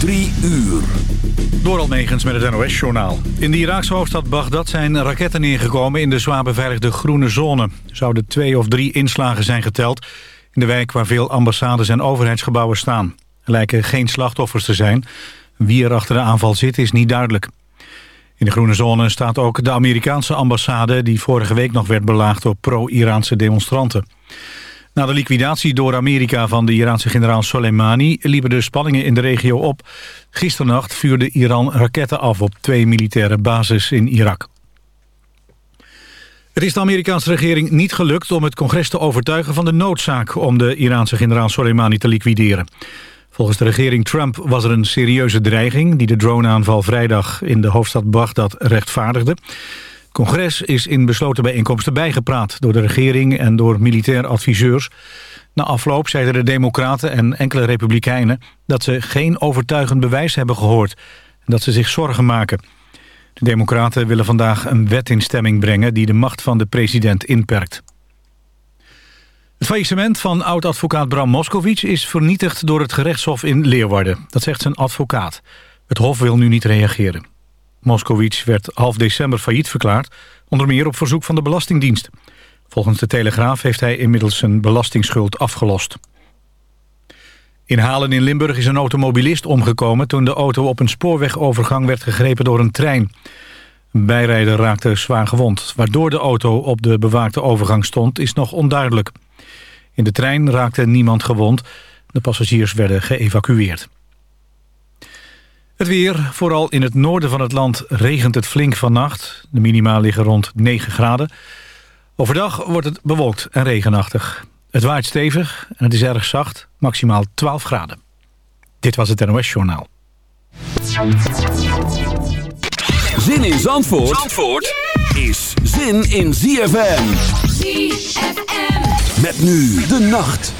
Drie uur. Door Almegens met het NOS-journaal. In de Iraakse hoofdstad Bagdad zijn raketten neergekomen in de zwaar beveiligde groene zone. Er zouden twee of drie inslagen zijn geteld in de wijk waar veel ambassades en overheidsgebouwen staan. Er lijken geen slachtoffers te zijn. Wie er achter de aanval zit is niet duidelijk. In de groene zone staat ook de Amerikaanse ambassade... die vorige week nog werd belaagd door pro-Iraanse demonstranten. Na de liquidatie door Amerika van de Iraanse generaal Soleimani... liepen de spanningen in de regio op. Gisternacht vuurde Iran raketten af op twee militaire bases in Irak. Het is de Amerikaanse regering niet gelukt om het congres te overtuigen van de noodzaak... om de Iraanse generaal Soleimani te liquideren. Volgens de regering Trump was er een serieuze dreiging... die de droneaanval vrijdag in de hoofdstad Bagdad rechtvaardigde. Congres is in besloten bijeenkomsten bijgepraat... door de regering en door militair adviseurs. Na afloop zeiden de democraten en enkele republikeinen... dat ze geen overtuigend bewijs hebben gehoord... en dat ze zich zorgen maken... De democraten willen vandaag een wet in stemming brengen... die de macht van de president inperkt. Het faillissement van oud-advocaat Bram Moskowitz is vernietigd door het gerechtshof in Leeuwarden. Dat zegt zijn advocaat. Het hof wil nu niet reageren. Moskowitz werd half december failliet verklaard, onder meer op verzoek van de Belastingdienst. Volgens de Telegraaf heeft hij inmiddels zijn belastingsschuld afgelost. In Halen in Limburg is een automobilist omgekomen... toen de auto op een spoorwegovergang werd gegrepen door een trein. Een bijrijder raakte zwaar gewond. Waardoor de auto op de bewaakte overgang stond, is nog onduidelijk. In de trein raakte niemand gewond. De passagiers werden geëvacueerd. Het weer, vooral in het noorden van het land, regent het flink vannacht. De minima liggen rond 9 graden. Overdag wordt het bewolkt en regenachtig. Het waait stevig en het is erg zacht, maximaal 12 graden. Dit was het NOS Journaal. Zin in Zandvoort, Zandvoort is zin in ZFM. ZFM. Met nu de nacht.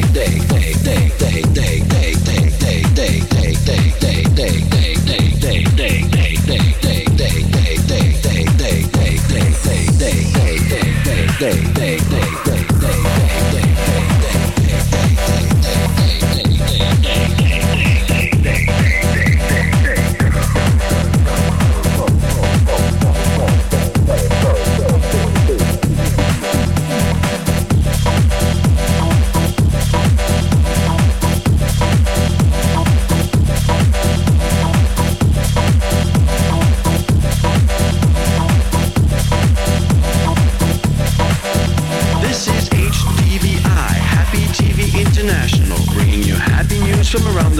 day. day, day.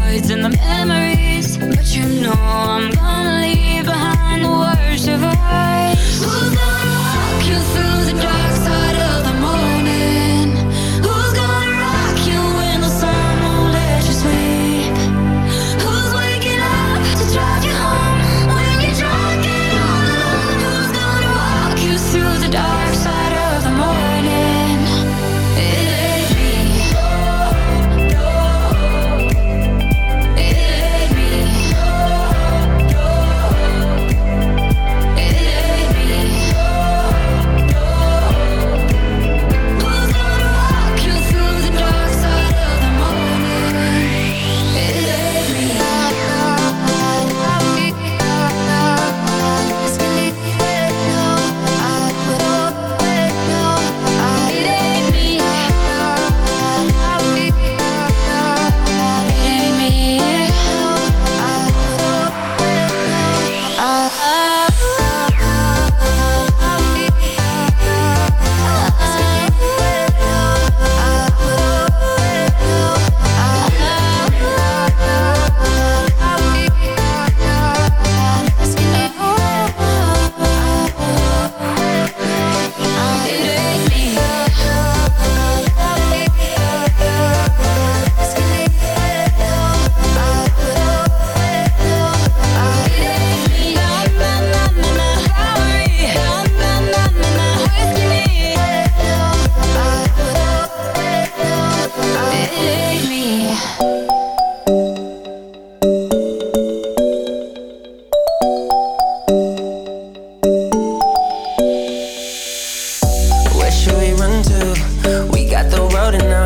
voids and the memories But you know I'm gonna leave behind the worst of us. We'll walk you through the dark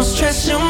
don't stress your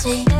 see.